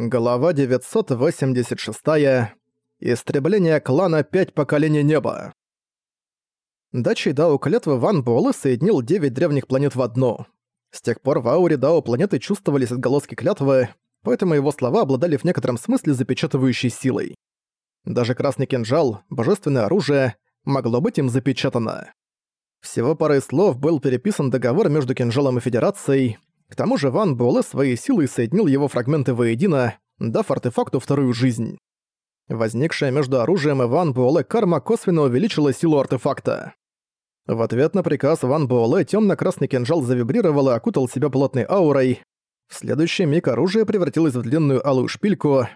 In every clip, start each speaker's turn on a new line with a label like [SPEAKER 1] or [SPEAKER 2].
[SPEAKER 1] Глава 986. Истребление клана «Пять поколений неба». Дачей Дао клятвы Ван Буэлэ соединил девять древних планет в одну. С тех пор в ауре Дао планеты чувствовались отголоски клятвы, поэтому его слова обладали в некотором смысле запечатывающей силой. Даже красный кинжал, божественное оружие, могло быть им запечатано. Всего парой слов был переписан договор между кинжалом и Федерацией, к тому же Ван Буэлэ своей силой соединил его фрагменты воедино, дав артефакту вторую жизнь. Возникшая между оружием и Ван Буэлэ карма косвенно увеличила силу артефакта. В ответ на приказ Ван Буэлэ тёмно-красный кинжал завибрировал и окутал себя плотной аурой. В следующий миг оружие превратилось в длинную алую шпильку.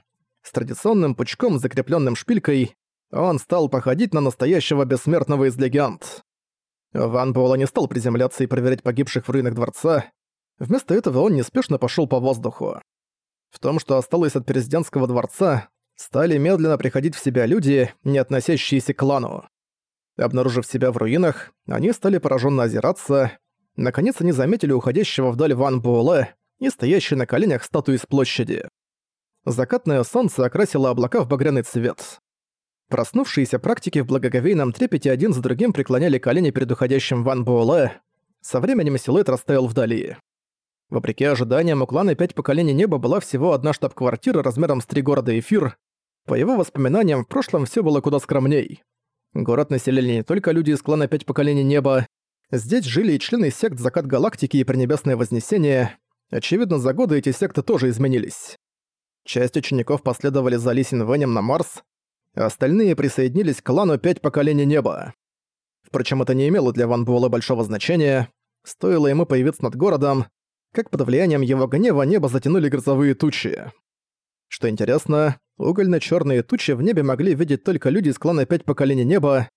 [SPEAKER 1] С традиционным пучком, закреплённым шпилькой, он стал походить на настоящего бессмертного из легенд. Ван Буэлэ не стал приземляться и проверять погибших в руинах дворца, Вместо этого он неспешно пошёл по воздуху. В том, что осталось от президентского дворца, стали медленно приходить в себя люди, не относящиеся к клану. Обнаружив себя в руинах, они стали поражённо озираться. Наконец они заметили уходящего вдаль Ван Буэлэ и стоящий на коленях статуи с площади. Закатное солнце окрасило облака в багряный цвет. Проснувшиеся практики в благоговейном трепете один за другим преклоняли колени перед уходящим Ван Буэлэ. Со временем силуэт растаял вдали. Вопреки ожиданиям, у клана «Пять поколений неба» была всего одна штаб-квартира размером с три города Эфир. По его воспоминаниям, в прошлом все было куда скромней. Город населили не только люди из клана «Пять поколений неба», здесь жили и члены сект «Закат галактики» и «Пренебесное вознесение». Очевидно, за годы эти секты тоже изменились. Часть учеников последовали за Лисин Венем на Марс, а остальные присоединились к клану «Пять поколений неба». Впрочем, это не имело для Ван Буэлла большого значения. Стоило ему появиться над городом, как под влиянием его гнева небо затянули грозовые тучи. Что интересно, угольно-чёрные тучи в небе могли видеть только люди из клана «Пять поколений неба»,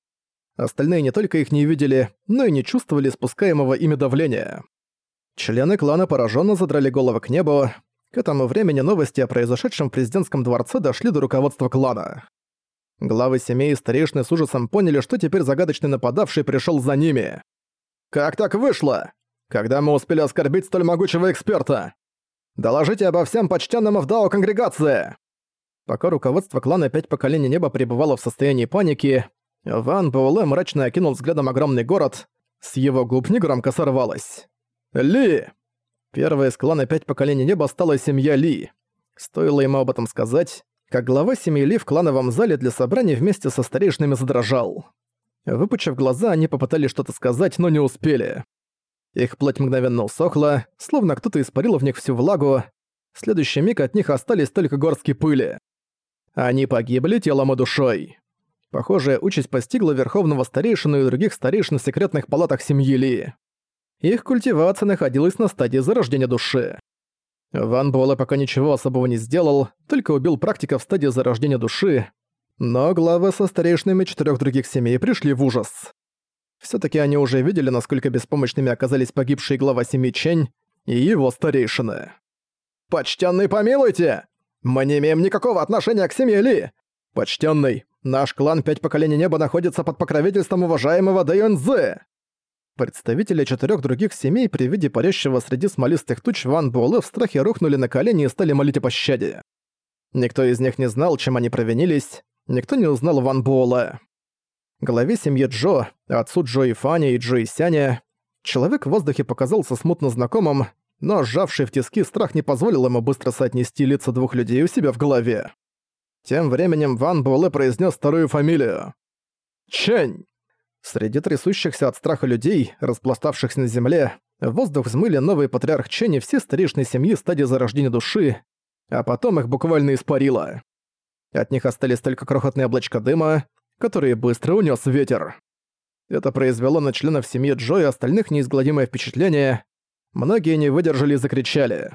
[SPEAKER 1] остальные не только их не видели, но и не чувствовали спускаемого ими давления. Члены клана пораженно задрали головы к небу. К этому времени новости о произошедшем в президентском дворце дошли до руководства клана. Главы семей и старейшины с ужасом поняли, что теперь загадочный нападавший пришел за ними. «Как так вышло? Когда мы успели оскорбить столь могучего эксперта? Доложите обо всем почтенному в Дао конгрегации!» Пока руководство клана «Пять поколений неба» пребывало в состоянии паники, Ван Буэлэ мрачно окинул взглядом огромный город, с его губ негромко сорвалось. «Ли!» Первая из клана «Пять поколений неба» стала семья Ли. Стоило ему об этом сказать, как глава семьи Ли в клановом зале для собраний вместе со старейшинами задрожал. Выпучив глаза, они попытались что-то сказать, но не успели. Их плоть мгновенно усохла, словно кто-то испарил в них всю влагу. В следующий миг от них остались только горстки пыли. Они погибли телом и душой. Похожая участь постигла Верховного Старейшину и других старейшин в секретных палатах семьи Ли. Их культивация находилась на стадии зарождения души. Ван Буэлэ пока ничего особого не сделал, только убил практика в стадии зарождения души, но главы со старейшинами четырех других семей пришли в ужас все таки они уже видели, насколько беспомощными оказались погибшие глава семьи Чень и его старейшины. «Почтенный, помилуйте! Мы не имеем никакого отношения к семье Ли! Почтенный, наш клан Пять Поколений Неба находится под покровительством уважаемого Дэйонзы!» Представители четырех других семей при виде парящего среди смолистых туч Ван Буэлэ в страхе рухнули на колени и стали молить о пощаде. Никто из них не знал, чем они провинились, никто не узнал Ван Буэлэ главе семьи Джо, отцу Джо и Фани и Джо и Сяня, человек в воздухе показался смутно знакомым, но сжавший в тиски страх не позволил ему быстро соотнести лица двух людей у себя в голове. Тем временем Ван Буэлэ произнес вторую фамилию. Чэнь! Среди трясущихся от страха людей, распластавшихся на земле, в воздух взмыли новый патриарх Чэнь и все старейшины семьи стадии зарождения души, а потом их буквально испарило. От них остались только крохотные облачка дыма, которые быстро унес ветер. Это произвело на членов семьи Джо и остальных неизгладимое впечатление. Многие не выдержали и закричали.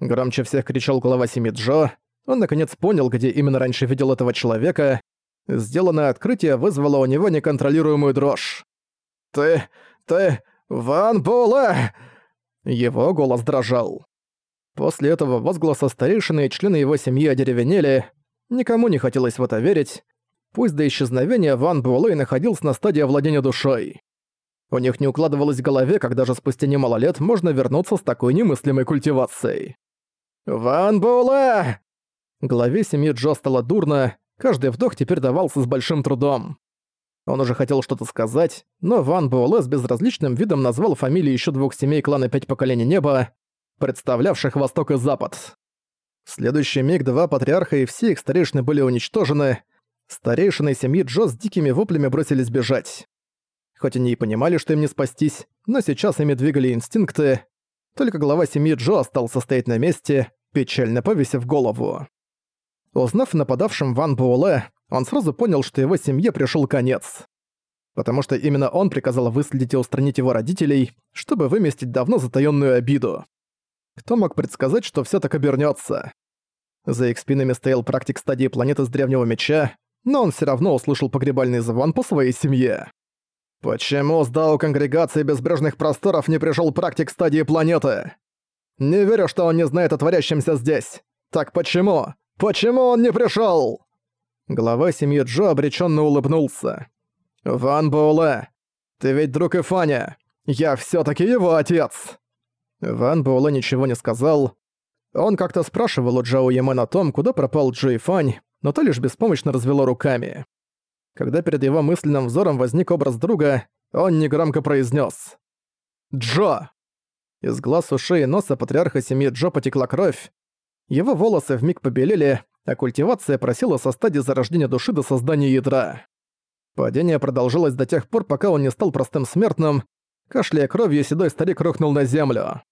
[SPEAKER 1] Громче всех кричал глава семьи Джо. Он наконец понял, где именно раньше видел этого человека. Сделанное открытие вызвало у него неконтролируемую дрожь. «Ты... ты... Ван Була!» Его голос дрожал. После этого возгласа старейшины и члены его семьи одеревенели. Никому не хотелось в это верить, Пусть до исчезновения Ван Буэлэ находился на стадии овладения душой. У них не укладывалось в голове, когда же спустя немало лет можно вернуться с такой немыслимой культивацией. «Ван Буэлэ!» Главе семьи Джо стало дурно, каждый вдох теперь давался с большим трудом. Он уже хотел что-то сказать, но Ван Буэлэ с безразличным видом назвал фамилии еще двух семей клана Пять Поколений Неба, представлявших Восток и Запад. В следующий миг два патриарха и все их старейшины были уничтожены, старейшины семьи Джо с дикими воплями бросились бежать. Хоть они и понимали, что им не спастись, но сейчас ими двигали инстинкты. Только глава семьи Джо остался стоять на месте, печально повесив голову. Узнав нападавшим Ван Буэлэ, он сразу понял, что его семье пришел конец. Потому что именно он приказал выследить и устранить его родителей, чтобы выместить давно затаённую обиду. Кто мог предсказать, что всё так обернётся? За их спинами стоял практик стадии планеты с древнего меча, но он всё равно услышал погребальный звон по своей семье. Почему с Дао Конгрегации Безбрежных Просторов не пришёл практик стадии планеты? Не верю, что он не знает о творящемся здесь. Так почему? Почему он не пришёл? Глава семьи Джо обреченно улыбнулся. «Ван Буэлэ, ты ведь друг Ифаня. Я все таки его отец!» Ван Буэлэ ничего не сказал. Он как-то спрашивал у Джао Ямен о том, куда пропал Джо Ифань, но то лишь беспомощно развело руками. Когда перед его мысленным взором возник образ друга, он негромко произнес: «Джо!» Из глаз, ушей и носа патриарха семьи Джо потекла кровь. Его волосы вмиг побелели, а культивация просила со стадии зарождения души до создания ядра. Падение продолжилось до тех пор, пока он не стал простым смертным, кашляя кровью, седой старик рухнул на землю.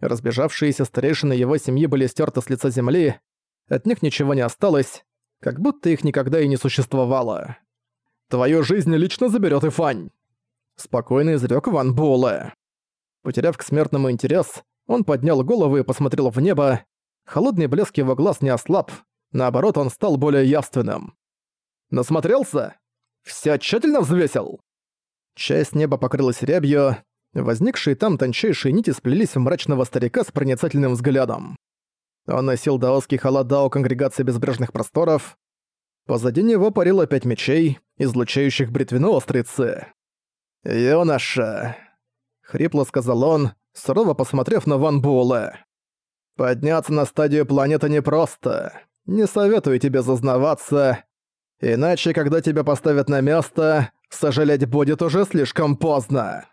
[SPEAKER 1] Разбежавшиеся старейшины его семьи были стерты с лица земли, от них ничего не осталось, как будто их никогда и не существовало. «Твою жизнь лично заберет Ифань!» Спокойно изрёк Ван Буэлэ. Потеряв к смертному интерес, он поднял голову и посмотрел в небо. Холодный блеск его глаз не ослаб, Наоборот, он стал более явственным. Насмотрелся? Вся тщательно взвесил? Часть неба покрылась рябью, возникшие там тончайшие нити сплелись в мрачного старика с проницательным взглядом. Он носил даосский халат дао Конгрегации Безбрежных Просторов. Позади него парило пять мечей, излучающих бритвенно-острые «Юноша!» — хрипло сказал он, сурово посмотрев на Ван Буэлэ. «Подняться на стадию планеты непросто. Не советую тебе зазнаваться, иначе, когда тебя поставят на место, сожалеть будет уже слишком поздно.